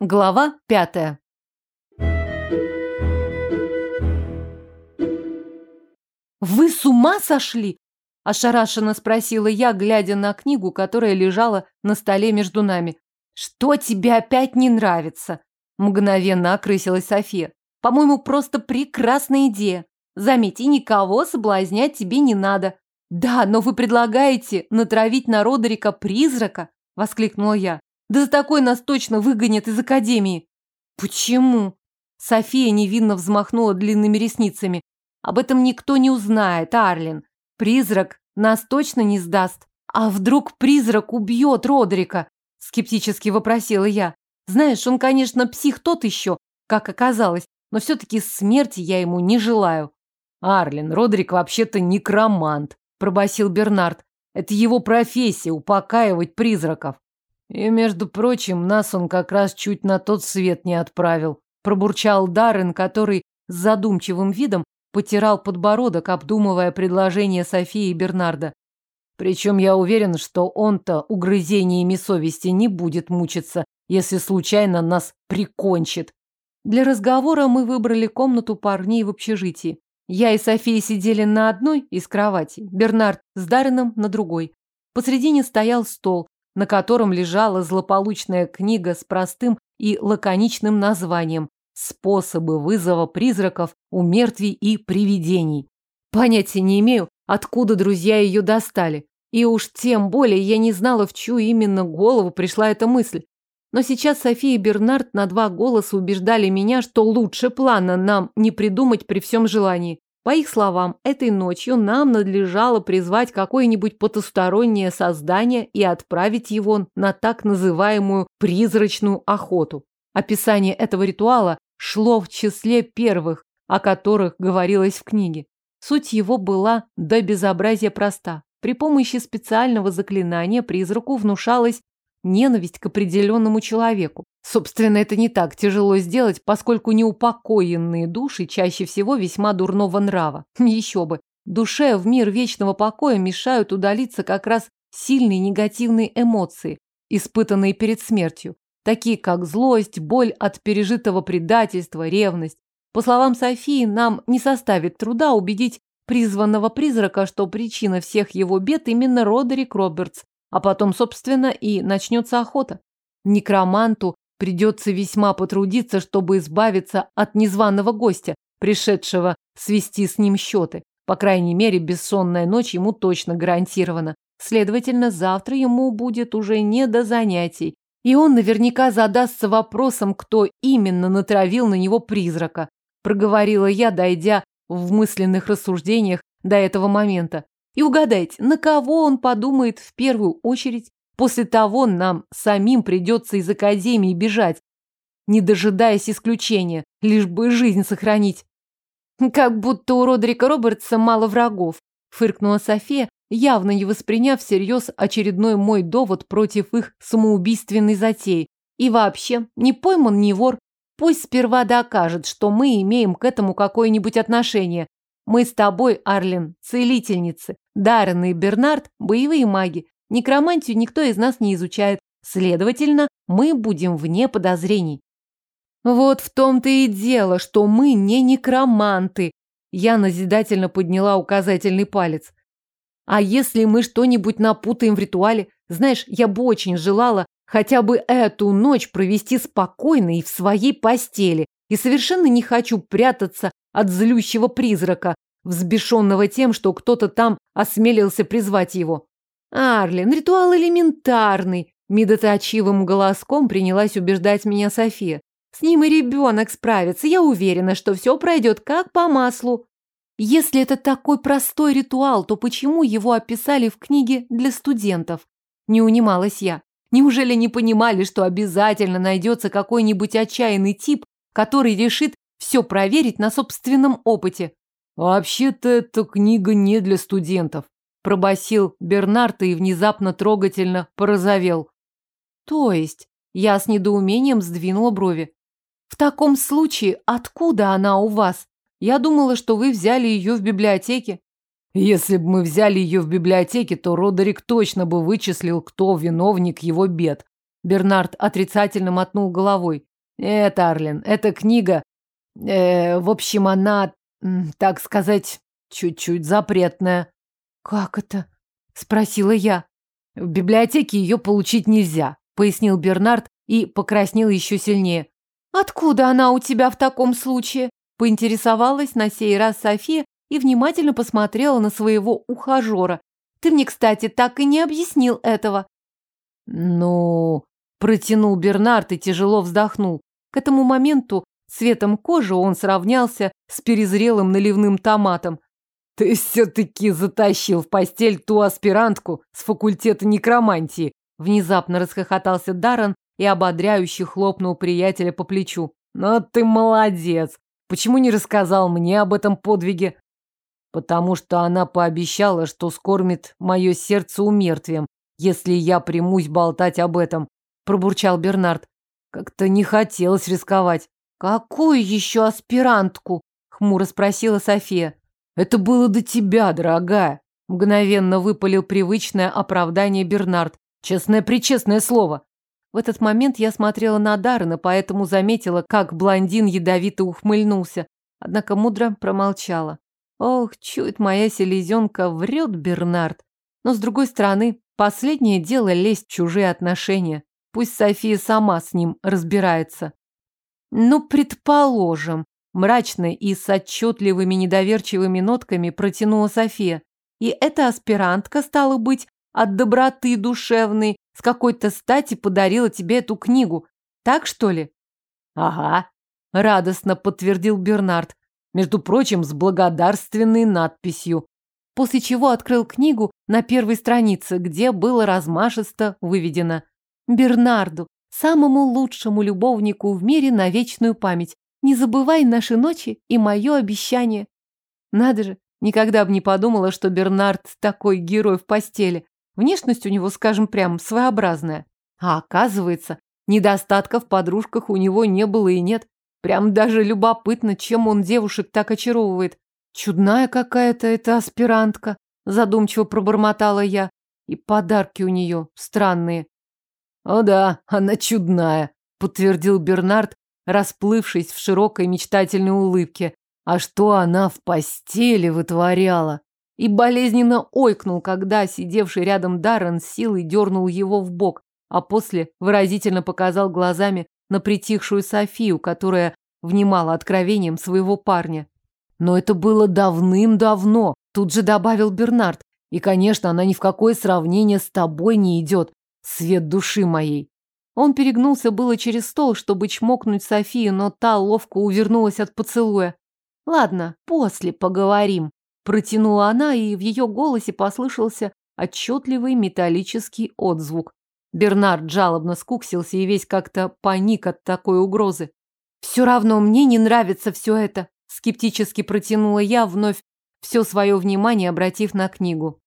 Глава пятая. «Вы с ума сошли?» – ошарашенно спросила я, глядя на книгу, которая лежала на столе между нами. «Что тебе опять не нравится?» – мгновенно окрысилась София. «По-моему, просто прекрасная идея. Заметь, и никого соблазнять тебе не надо». «Да, но вы предлагаете натравить на Родерика призрака?» – воскликнула я. Да за такой нас точно выгонят из академии. Почему? София невинно взмахнула длинными ресницами. Об этом никто не узнает, Арлин. Призрак нас точно не сдаст. А вдруг призрак убьет Родрика? Скептически вопросила я. Знаешь, он, конечно, псих тот еще, как оказалось, но все-таки смерти я ему не желаю. Арлин, Родрик вообще-то некромант, пробасил Бернард. Это его профессия – упокаивать призраков. И, между прочим, нас он как раз чуть на тот свет не отправил. Пробурчал Даррен, который с задумчивым видом потирал подбородок, обдумывая предложение Софии и Бернарда. Причем я уверен, что он-то угрызениями совести не будет мучиться, если случайно нас прикончит. Для разговора мы выбрали комнату парней в общежитии. Я и София сидели на одной из кроватей, Бернард с Дарреном на другой. Посредине стоял стол, на котором лежала злополучная книга с простым и лаконичным названием «Способы вызова призраков у мертвей и привидений». Понятия не имею, откуда друзья ее достали. И уж тем более я не знала, в чью именно голову пришла эта мысль. Но сейчас София и Бернард на два голоса убеждали меня, что лучше плана нам не придумать при всем желании. По их словам, этой ночью нам надлежало призвать какое-нибудь потустороннее создание и отправить его на так называемую призрачную охоту. Описание этого ритуала шло в числе первых, о которых говорилось в книге. Суть его была до безобразия проста. При помощи специального заклинания призраку внушалось ненависть к определенному человеку. Собственно, это не так тяжело сделать, поскольку неупокоенные души чаще всего весьма дурного нрава. Еще бы. Душе в мир вечного покоя мешают удалиться как раз сильные негативные эмоции, испытанные перед смертью, такие как злость, боль от пережитого предательства, ревность. По словам Софии, нам не составит труда убедить призванного призрака, что причина всех его бед именно Родерик Робертс, а потом, собственно, и начнется охота. Некроманту придется весьма потрудиться, чтобы избавиться от незваного гостя, пришедшего свести с ним счеты. По крайней мере, бессонная ночь ему точно гарантирована. Следовательно, завтра ему будет уже не до занятий. И он наверняка задастся вопросом, кто именно натравил на него призрака. Проговорила я, дойдя в мысленных рассуждениях до этого момента. И угадайте, на кого он подумает в первую очередь? После того нам самим придется из академии бежать, не дожидаясь исключения, лишь бы жизнь сохранить. Как будто у Родрика Робертса мало врагов, фыркнула София, явно не восприняв всерьез очередной мой довод против их самоубийственной затеи. И вообще, не пойман, не вор. Пусть сперва докажет, что мы имеем к этому какое-нибудь отношение, мы с тобой, Арлин, целительницы. Даррен и Бернард – боевые маги. Некромантию никто из нас не изучает. Следовательно, мы будем вне подозрений. Вот в том-то и дело, что мы не некроманты. Я назидательно подняла указательный палец. А если мы что-нибудь напутаем в ритуале? Знаешь, я бы очень желала хотя бы эту ночь провести спокойно и в своей постели. И совершенно не хочу прятаться от злющего призрака, взбешенного тем, что кто-то там осмелился призвать его. «Арлин, ритуал элементарный!» Медоточивым голоском принялась убеждать меня София. «С ним и ребенок справится. Я уверена, что все пройдет как по маслу». Если это такой простой ритуал, то почему его описали в книге для студентов? Не унималась я. Неужели не понимали, что обязательно найдется какой-нибудь отчаянный тип, который решит все проверить на собственном опыте. «Вообще-то эта книга не для студентов», – пробасил Бернард и внезапно трогательно порозовел. «То есть?» – я с недоумением сдвинула брови. «В таком случае, откуда она у вас? Я думала, что вы взяли ее в библиотеке». «Если бы мы взяли ее в библиотеке, то Родерик точно бы вычислил, кто виновник его бед». Бернард отрицательно мотнул головой. Нет, Арлин, эта книга... Э, в общем, она, так сказать, чуть-чуть запретная. Как это? Спросила я. В библиотеке ее получить нельзя, пояснил Бернард и покраснел еще сильнее. Откуда она у тебя в таком случае? Поинтересовалась на сей раз София и внимательно посмотрела на своего ухажера. Ты мне, кстати, так и не объяснил этого. Ну, протянул Бернард и тяжело вздохнул. К этому моменту цветом кожи он сравнялся с перезрелым наливным томатом. Ты все-таки затащил в постель ту аспирантку с факультета некромантии. Внезапно расхохотался Даррен и ободряюще хлопнул приятеля по плечу. Но ты молодец. Почему не рассказал мне об этом подвиге? Потому что она пообещала, что скормит мое сердце умертвием, если я примусь болтать об этом, пробурчал Бернард. Как-то не хотелось рисковать. Какую еще аспирантку? Хмуро спросила София. Это было до тебя, дорогая. Мгновенно выпалил привычное оправдание Бернард. Честное-пречестное слово. В этот момент я смотрела на Даррена, поэтому заметила, как блондин ядовито ухмыльнулся. Однако мудро промолчала. Ох, чует моя селезенка, врет Бернард. Но, с другой стороны, последнее дело лезть в чужие отношения. Пусть София сама с ним разбирается. Ну, предположим, мрачно и с отчетливыми недоверчивыми нотками протянула София. И эта аспирантка, стала быть, от доброты душевной, с какой-то стати подарила тебе эту книгу. Так, что ли? Ага, радостно подтвердил Бернард. Между прочим, с благодарственной надписью. После чего открыл книгу на первой странице, где было размашисто выведено Бернарду, самому лучшему любовнику в мире на вечную память. Не забывай наши ночи и мое обещание. Надо же, никогда бы не подумала, что Бернард такой герой в постели. Внешность у него, скажем прям, своеобразная. А оказывается, недостатков в подружках у него не было и нет. Прям даже любопытно, чем он девушек так очаровывает. Чудная какая-то эта аспирантка, задумчиво пробормотала я. И подарки у нее странные. О да, она чудная, подтвердил Бернард, расплывшись в широкой мечтательной улыбке. А что она в постели вытворяла? И болезненно ойкнул, когда сидевший рядом Даррен силой дернул его в бок, а после выразительно показал глазами на притихшую Софию, которая внимала откровением своего парня. Но это было давным-давно, тут же добавил Бернард. И, конечно, она ни в какое сравнение с тобой не идет. Свет души моей. Он перегнулся было через стол, чтобы чмокнуть Софию, но та ловко увернулась от поцелуя. Ладно, после поговорим, протянула она, и в ее голосе послышался отчетливый металлический отзвук. Бернард жалобно скуксился и весь как-то паник от такой угрозы. «Все равно мне не нравится все это», – скептически протянула я, вновь все свое внимание обратив на книгу.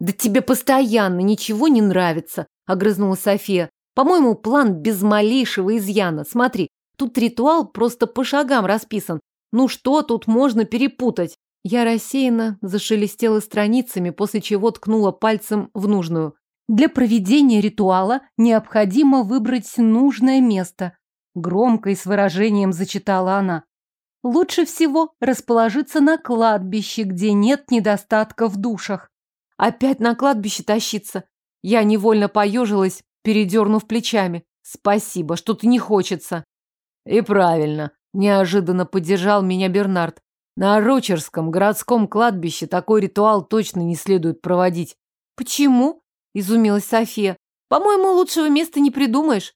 «Да тебе постоянно ничего не нравится», – огрызнула София. «По-моему, план без малейшего изъяна. Смотри, тут ритуал просто по шагам расписан. Ну что тут можно перепутать?» Я рассеянно зашелестела страницами, после чего ткнула пальцем в нужную. Для проведения ритуала необходимо выбрать нужное место. Громко и с выражением зачитала она. Лучше всего расположиться на кладбище, где нет недостатка в душах. Опять на кладбище тащиться. Я невольно поежилась, передернув плечами. Спасибо, что-то не хочется. И правильно, неожиданно поддержал меня Бернард. На Рочерском городском кладбище такой ритуал точно не следует проводить. Почему? Изумилась София. По-моему, лучшего места не придумаешь.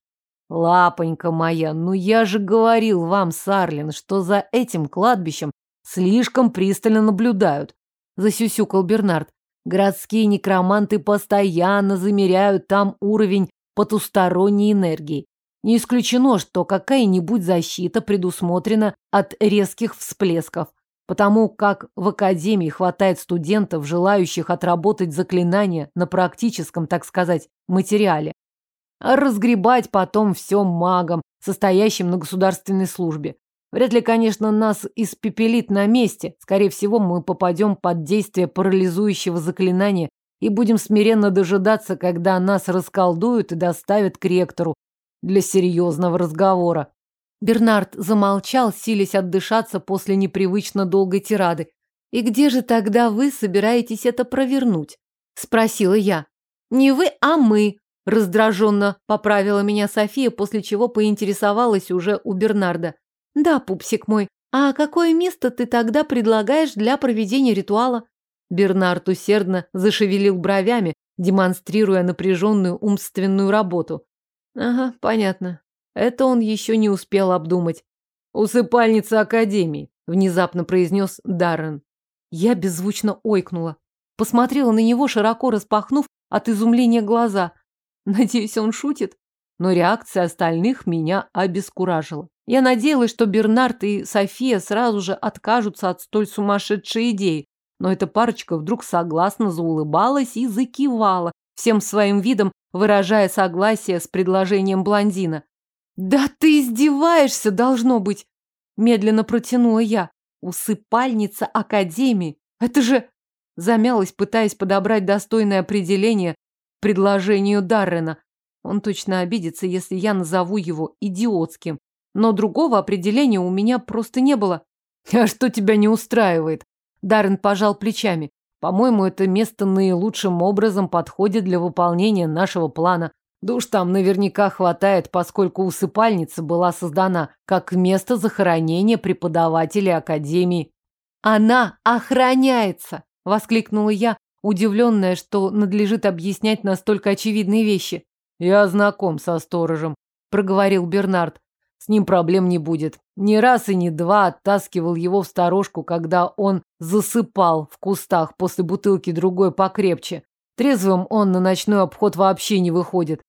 Лапонька моя, ну я же говорил вам, Сарлин, что за этим кладбищем слишком пристально наблюдают. Засюсюкал Бернард. Городские некроманты постоянно замеряют там уровень потусторонней энергии. Не исключено, что какая-нибудь защита предусмотрена от резких всплесков, потому как в академии хватает студентов, желающих отработать заклинания на практическом, так сказать, материале. А разгребать потом все магам, состоящим на государственной службе. Вряд ли, конечно, нас испепелит на месте. Скорее всего, мы попадем под действие парализующего заклинания и будем смиренно дожидаться, когда нас расколдуют и доставят к ректору для серьезного разговора. Бернард замолчал, силясь отдышаться после непривычно долгой тирады. «И где же тогда вы собираетесь это провернуть?» – спросила я. «Не вы, а мы», – раздраженно поправила меня София, после чего поинтересовалась уже у Бернарда. «Да, пупсик мой, а какое место ты тогда предлагаешь для проведения ритуала?» Бернард усердно зашевелил бровями, демонстрируя напряженную умственную работу. «Ага, понятно. Это он еще не успел обдумать. «Усыпальница Академии», – внезапно произнес Даррен. Я беззвучно ойкнула. Посмотрела на него, широко распахнув от изумления глаза. Надеюсь, он шутит? Но реакция остальных меня обескуражила. Я надеялась, что Бернард и София сразу же откажутся от столь сумасшедшей идеи. Но эта парочка вдруг согласно заулыбалась и закивала, всем своим видом выражая согласие с предложением блондина. «Да ты издеваешься, должно быть!» Медленно протянула я. «Усыпальница Академии! Это же...» Замялась, пытаясь подобрать достойное определение предложению Даррена. Он точно обидится, если я назову его идиотским. Но другого определения у меня просто не было. «А что тебя не устраивает?» Даррен пожал плечами. «По-моему, это место наилучшим образом подходит для выполнения нашего плана. Душ там наверняка хватает, поскольку усыпальница была создана как место захоронения преподавателей академии. Она охраняется, воскликнула я, удивленная, что надлежит объяснять настолько очевидные вещи. Я знаком со сторожем, проговорил Бернард. С ним проблем не будет. Ни раз и ни два оттаскивал его в сторожку, когда он засыпал в кустах после бутылки другой покрепче. Трезвым он на ночной обход вообще не выходит.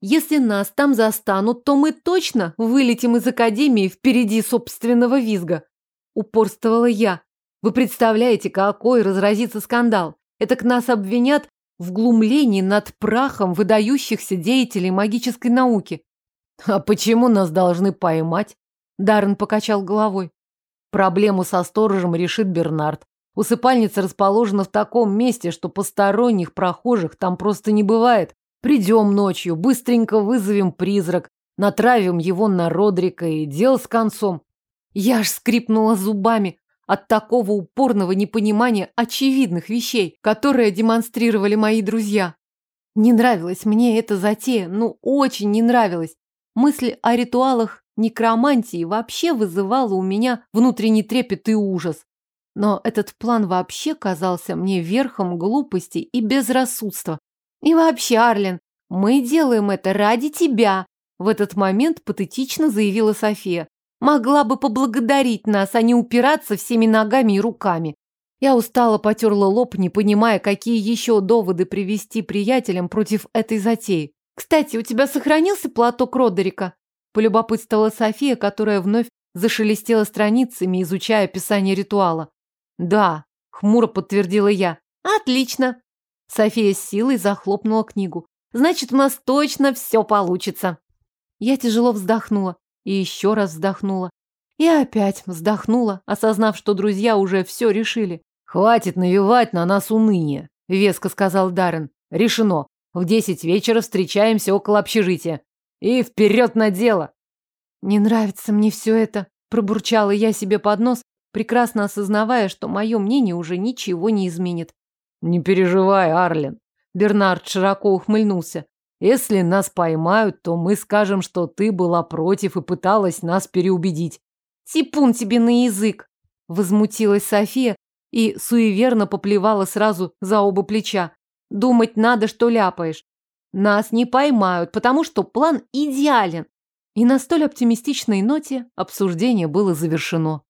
Если нас там застанут, то мы точно вылетим из академии впереди собственного визга. Упорствовала я. Вы представляете, какой разразится скандал? Это к нас обвинят в глумлении над прахом выдающихся деятелей магической науки. А почему нас должны поймать? Даррен покачал головой. Проблему со сторожем решит Бернард. Усыпальница расположена в таком месте, что посторонних прохожих там просто не бывает. Придем ночью, быстренько вызовем призрак, натравим его на Родрика и дел с концом. Я аж скрипнула зубами от такого упорного непонимания очевидных вещей, которые демонстрировали мои друзья. Не нравилась мне эта затея, ну очень не нравилась. Мысль о ритуалах некромантии вообще вызывала у меня внутренний трепет и ужас. Но этот план вообще казался мне верхом глупости и безрассудства. И вообще, Арлен, мы делаем это ради тебя, в этот момент патетично заявила София. Могла бы поблагодарить нас, а не упираться всеми ногами и руками. Я устало потерла лоб, не понимая, какие еще доводы привести приятелям против этой затеи. «Кстати, у тебя сохранился платок Родерика?» Полюбопытствовала София, которая вновь зашелестела страницами, изучая описание ритуала. «Да», — хмуро подтвердила я. «Отлично. София с силой захлопнула книгу. Значит, у нас точно все получится. Я тяжело вздохнула. И еще раз вздохнула. И опять вздохнула, осознав, что друзья уже все решили. «Хватит навевать на нас уныние», — веско сказал Даррен. «Решено. В десять вечера встречаемся около общежития. И вперед на дело!» «Не нравится мне все это», — пробурчала я себе под нос, прекрасно осознавая, что мое мнение уже ничего не изменит. Не переживай, Арлен. Бернард широко ухмыльнулся. Если нас поймают, то мы скажем, что ты была против и пыталась нас переубедить. Типун тебе на язык, возмутилась София и суеверно поплевала сразу за оба плеча. Думать надо, что ляпаешь. Нас не поймают, потому что план идеален. И на столь оптимистичной ноте обсуждение было завершено.